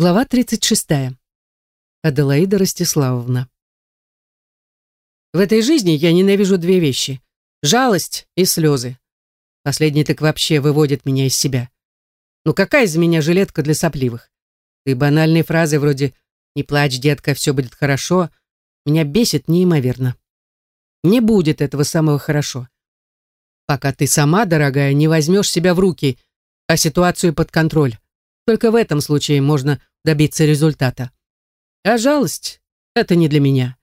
Глава 36. Аделаида Ростиславовна. В этой жизни я ненавижу две вещи. Жалость и слезы. Последний так вообще выводит меня из себя. Ну какая из меня жилетка для сопливых? И банальные фразы вроде «Не плачь, детка, все будет хорошо» меня бесит неимоверно. Не будет этого самого хорошо. Пока ты сама, дорогая, не возьмешь себя в руки, а ситуацию под контроль. Только в этом случае можно добиться результата. А жалость — это не для меня.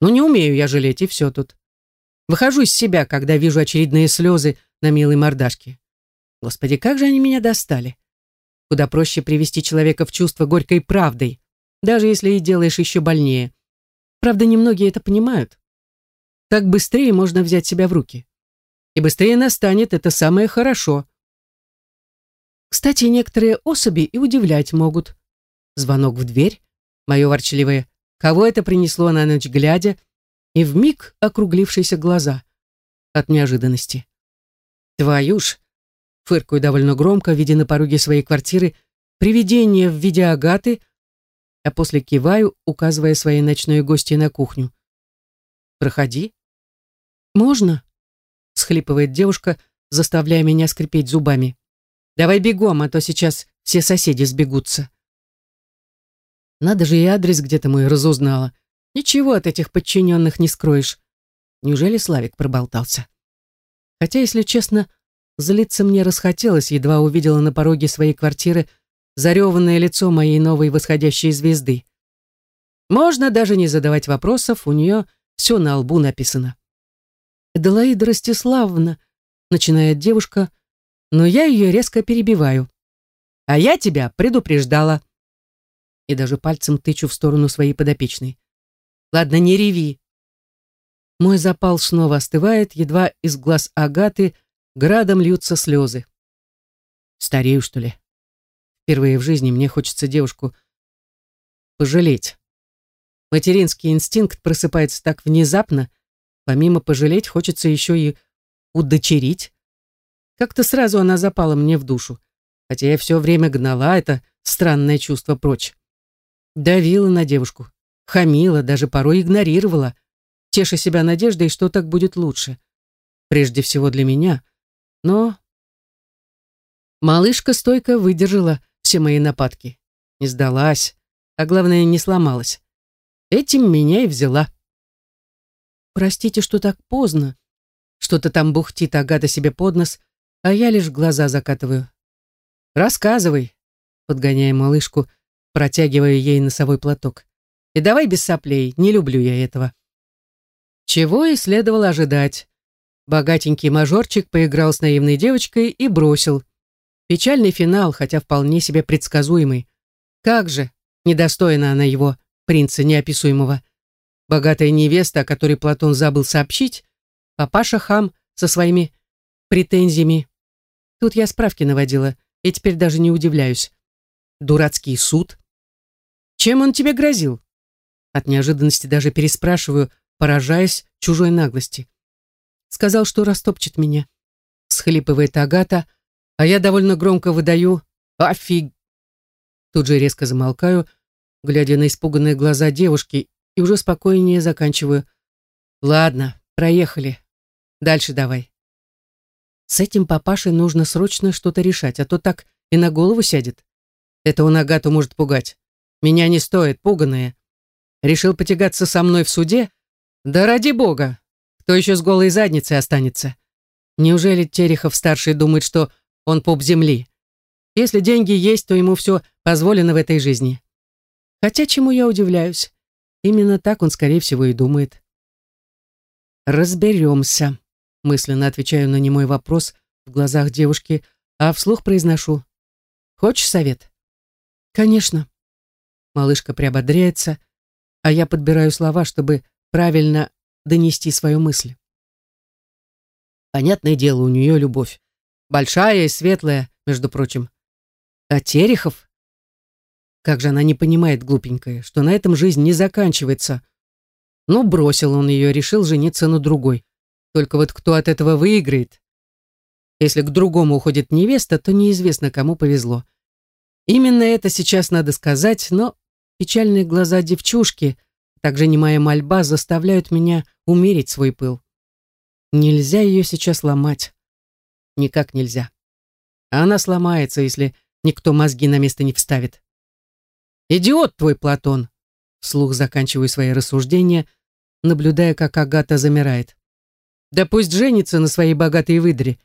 Ну, не умею я жалеть, и все тут. Выхожу из себя, когда вижу очередные слезы на милой мордашке. Господи, как же они меня достали. Куда проще привести человека в чувство горькой правдой, даже если и делаешь еще больнее. Правда, немногие это понимают. Так быстрее можно взять себя в руки. И быстрее настанет это самое хорошо. Кстати, некоторые особи и удивлять могут. Звонок в дверь, мое ворчливое «Кого это принесло на ночь глядя?» и вмиг округлившиеся глаза от неожиданности. «Твою ж!» — фыркаю довольно громко, видя на пороге своей квартиры привидение в виде агаты, а после киваю, указывая своей ночной гости на кухню. «Проходи». «Можно?» — схлипывает девушка, заставляя меня скрипеть зубами. Давай бегом, а то сейчас все соседи сбегутся. Надо же и адрес где-то мой разузнала. Ничего от этих подчиненных не скроешь. Неужели Славик проболтался? Хотя, если честно, злиться мне расхотелось, едва увидела на пороге своей квартиры зареванное лицо моей новой восходящей звезды. Можно даже не задавать вопросов, у нее все на лбу написано. «Эделаида Ростиславовна», — начинает девушка, но я ее резко перебиваю. «А я тебя предупреждала!» И даже пальцем тычу в сторону своей подопечной. «Ладно, не реви!» Мой запал снова остывает, едва из глаз Агаты градом льются слезы. Старею, что ли? Впервые в жизни мне хочется девушку пожалеть. Материнский инстинкт просыпается так внезапно, помимо пожалеть, хочется еще и удочерить. Как-то сразу она запала мне в душу, хотя я все время гнала это странное чувство прочь. Давила на девушку, хамила, даже порой игнорировала, теша себя надеждой, что так будет лучше. Прежде всего для меня. Но малышка стойко выдержала все мои нападки. Не сдалась, а главное, не сломалась. Этим меня и взяла. Простите, что так поздно. Что-то там бухтит Агата себе под нос, а я лишь глаза закатываю. «Рассказывай», — подгоняя малышку, протягивая ей носовой платок. «И давай без соплей, не люблю я этого». Чего и следовало ожидать. Богатенький мажорчик поиграл с наивной девочкой и бросил. Печальный финал, хотя вполне себе предсказуемый. Как же, недостойна она его, принца неописуемого. Богатая невеста, о которой Платон забыл сообщить, папаша хам со своими претензиями. Тут я справки наводила, и теперь даже не удивляюсь. Дурацкий суд. Чем он тебе грозил? От неожиданности даже переспрашиваю, поражаясь чужой наглости. Сказал, что растопчет меня. Схлипывает Агата, а я довольно громко выдаю «Офиг!». Тут же резко замолкаю, глядя на испуганные глаза девушки, и уже спокойнее заканчиваю. «Ладно, проехали. Дальше давай». С этим папашей нужно срочно что-то решать, а то так и на голову сядет. Это он Агату может пугать. Меня не стоит, пуганая. Решил потягаться со мной в суде? Да ради бога! Кто еще с голой задницей останется? Неужели Терехов-старший думает, что он поп земли? Если деньги есть, то ему все позволено в этой жизни. Хотя чему я удивляюсь? Именно так он, скорее всего, и думает. Разберемся мысленно отвечаю на немой вопрос в глазах девушки, а вслух произношу. «Хочешь совет?» «Конечно». Малышка приободряется, а я подбираю слова, чтобы правильно донести свою мысль. Понятное дело, у нее любовь. Большая и светлая, между прочим. А Терехов? Как же она не понимает, глупенькая, что на этом жизнь не заканчивается. Ну, бросил он ее, решил жениться на другой. Только вот кто от этого выиграет? Если к другому уходит невеста, то неизвестно, кому повезло. Именно это сейчас надо сказать, но печальные глаза девчушки, также немая мольба заставляют меня умерить свой пыл. Нельзя ее сейчас ломать. Никак нельзя. Она сломается, если никто мозги на место не вставит. «Идиот твой, Платон!» Вслух заканчиваю свои рассуждения, наблюдая, как Агата замирает. «Да пусть женится на своей богатой выдре.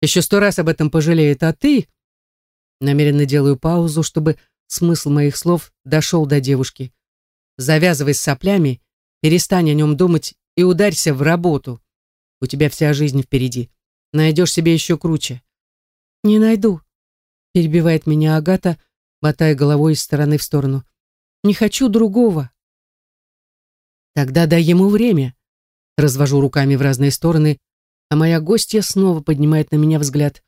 Еще сто раз об этом пожалеет, а ты...» Намеренно делаю паузу, чтобы смысл моих слов дошел до девушки. «Завязывай с соплями, перестань о нем думать и ударься в работу. У тебя вся жизнь впереди. Найдешь себе еще круче». «Не найду», — перебивает меня Агата, мотая головой из стороны в сторону. «Не хочу другого». «Тогда дай ему время», — развожу руками в разные стороны, а моя гостья снова поднимает на меня взгляд.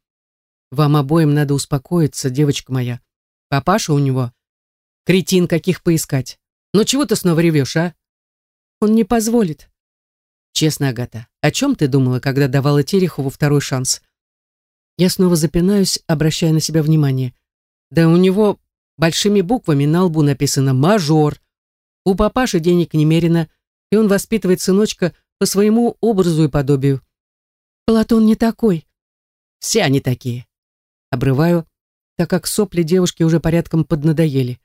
«Вам обоим надо успокоиться, девочка моя. Папаша у него. Кретин каких поискать. Ну чего ты снова ревешь, а?» «Он не позволит». «Честно, Агата, о чем ты думала, когда давала Терехову второй шанс?» Я снова запинаюсь, обращая на себя внимание. Да у него большими буквами на лбу написано «мажор». У папаши денег немерено, и он воспитывает сыночка по своему образу и подобию. Платон не такой. Все они такие. Обрываю, так как сопли девушки уже порядком поднадоели.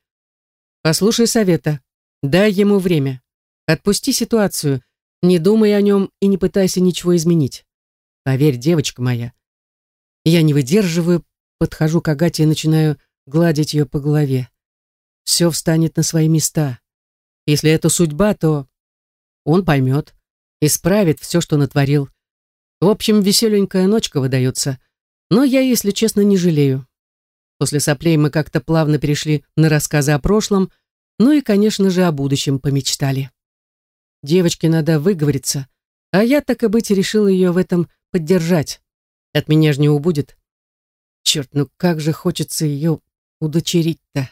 Послушай совета. Дай ему время. Отпусти ситуацию. Не думай о нем и не пытайся ничего изменить. Поверь, девочка моя, я не выдерживаю, подхожу к Агате и начинаю гладить ее по голове. Все встанет на свои места. Если это судьба, то он поймет, исправит все, что натворил. В общем, веселенькая ночка выдается. Но я, если честно, не жалею. После соплей мы как-то плавно перешли на рассказы о прошлом, ну и, конечно же, о будущем помечтали. Девочке надо выговориться, а я, так и быть, решил ее в этом поддержать. От меня же не убудет. Черт, ну как же хочется ее удочерить-то.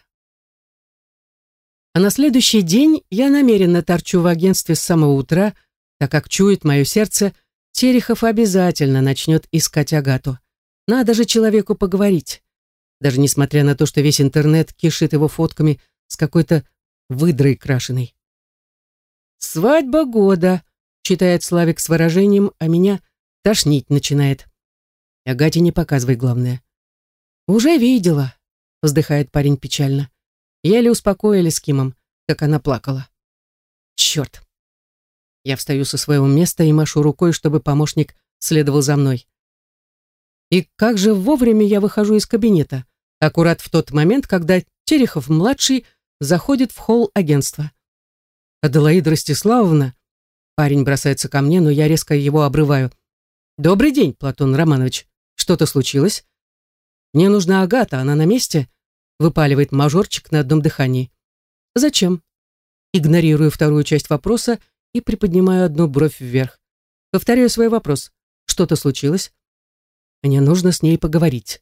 А на следующий день я намеренно торчу в агентстве с самого утра, так как чует мое сердце, Терехов обязательно начнет искать Агату. Надо же человеку поговорить. Даже несмотря на то, что весь интернет кишит его фотками с какой-то выдрой крашеной. «Свадьба года», — читает Славик с выражением, а меня тошнить начинает. Агате не показывай главное. «Уже видела», — вздыхает парень печально. Еле успокоили с Кимом, как она плакала. «Черт!» Я встаю со своего места и машу рукой, чтобы помощник следовал за мной. И как же вовремя я выхожу из кабинета, аккурат в тот момент, когда Терехов-младший заходит в холл агентства. «Аделаида Ростиславовна!» Парень бросается ко мне, но я резко его обрываю. «Добрый день, Платон Романович. Что-то случилось? Мне нужна Агата, она на месте? Выпаливает мажорчик на одном дыхании. Зачем? Игнорирую вторую часть вопроса и приподнимаю одну бровь вверх. Повторяю свой вопрос. Что-то случилось? Мне нужно с ней поговорить.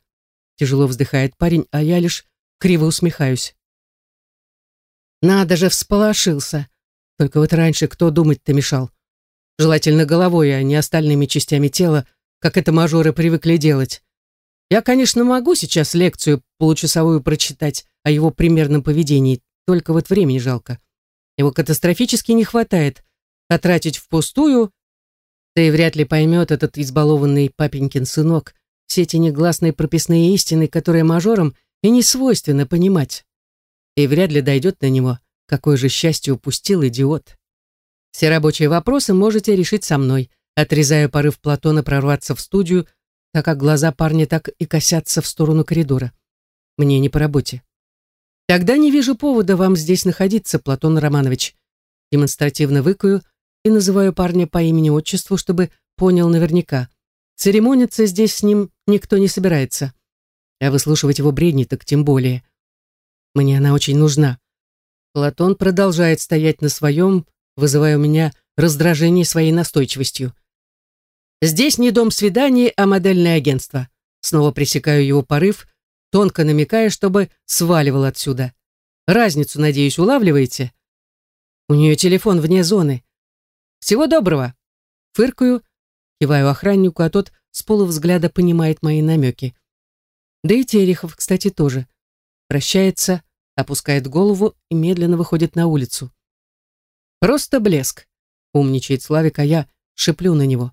Тяжело вздыхает парень, а я лишь криво усмехаюсь. Надо же, всполошился. Только вот раньше кто думать-то мешал? Желательно головой, а не остальными частями тела, как это мажоры привыкли делать. Я, конечно, могу сейчас лекцию получасовую прочитать о его примерном поведении, только вот времени жалко. Его катастрофически не хватает, а тратить впустую, и вряд ли поймет этот избалованный папенькин сынок все эти негласные прописные истины, которые мажорам и не свойственно понимать. И вряд ли дойдет на него, какое же счастье упустил идиот. Все рабочие вопросы можете решить со мной – отрезая порыв Платона прорваться в студию, так как глаза парня так и косятся в сторону коридора. Мне не по работе. Тогда не вижу повода вам здесь находиться, Платон Романович. Демонстративно выкаю и называю парня по имени-отчеству, чтобы понял наверняка. Церемониться здесь с ним никто не собирается. А выслушивать его бредни так тем более. Мне она очень нужна. Платон продолжает стоять на своем, вызывая у меня раздражение своей настойчивостью. Здесь не дом свиданий, а модельное агентство. Снова пресекаю его порыв, тонко намекая, чтобы сваливал отсюда. Разницу, надеюсь, улавливаете? У нее телефон вне зоны. Всего доброго. Фыркаю, киваю охраннику, а тот с полувзгляда понимает мои намеки. Да и Терехов, кстати, тоже. прощается, опускает голову и медленно выходит на улицу. Просто блеск, умничает Славик, а я шиплю на него.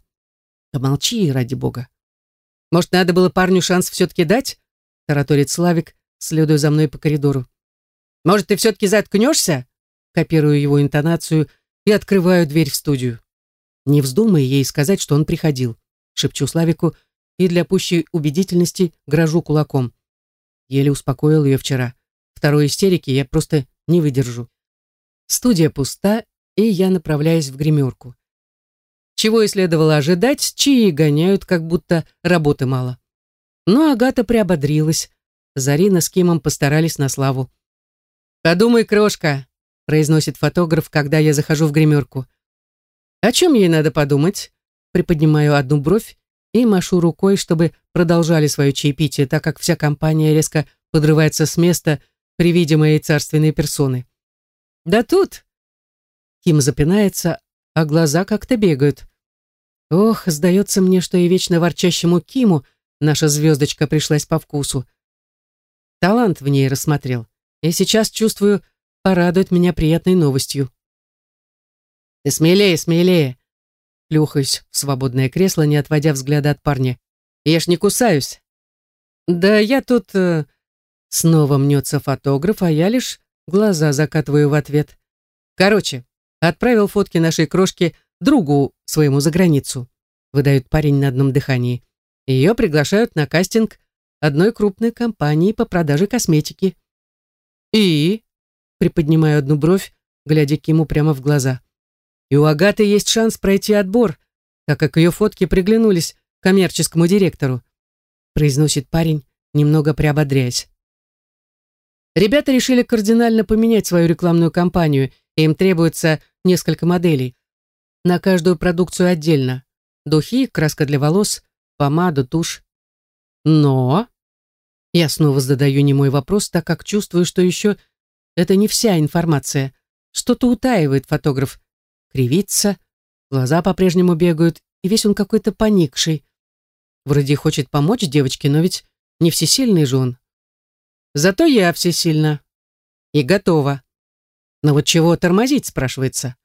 Да ради бога. Может, надо было парню шанс все-таки дать? Тараторит Славик, следуя за мной по коридору. Может, ты все-таки заткнешься? Копирую его интонацию и открываю дверь в студию. Не вздумай ей сказать, что он приходил. Шепчу Славику и для пущей убедительности грожу кулаком. Еле успокоил ее вчера. Второй истерики я просто не выдержу. Студия пуста, и я направляюсь в гримерку. Чего и следовало ожидать, чьи гоняют, как будто работы мало. Но Агата приободрилась. Зарина с Кимом постарались на славу. «Подумай, крошка», — произносит фотограф, когда я захожу в гримерку. «О чем ей надо подумать?» Приподнимаю одну бровь и машу рукой, чтобы продолжали свое чаепитие, так как вся компания резко подрывается с места при виде моей царственной персоны. «Да тут!» Ким запинается, а глаза как-то бегают. Ох, сдается мне, что и вечно ворчащему Киму наша звездочка пришлась по вкусу. Талант в ней рассмотрел, и сейчас чувствую, порадует меня приятной новостью. «Ты смелее, смелее!» Плюхаюсь в свободное кресло, не отводя взгляда от парня. «Я ж не кусаюсь!» «Да я тут...» э... Снова мнется фотограф, а я лишь глаза закатываю в ответ. «Короче, отправил фотки нашей крошки другу своему за границу», выдает парень на одном дыхании. Ее приглашают на кастинг одной крупной компании по продаже косметики. «И?» Приподнимаю одну бровь, глядя Киму прямо в глаза. «И у Агаты есть шанс пройти отбор, так как ее фотки приглянулись коммерческому директору», произносит парень, немного приободряясь. Ребята решили кардинально поменять свою рекламную кампанию, и им требуется несколько моделей. На каждую продукцию отдельно. Духи, краска для волос, помаду, тушь. Но... Я снова задаю немой вопрос, так как чувствую, что еще это не вся информация. Что-то утаивает фотограф. Кривится, глаза по-прежнему бегают, и весь он какой-то поникший. Вроде хочет помочь девочке, но ведь не всесильный же он. Зато я всесильна. И готова. Но вот чего тормозить, спрашивается.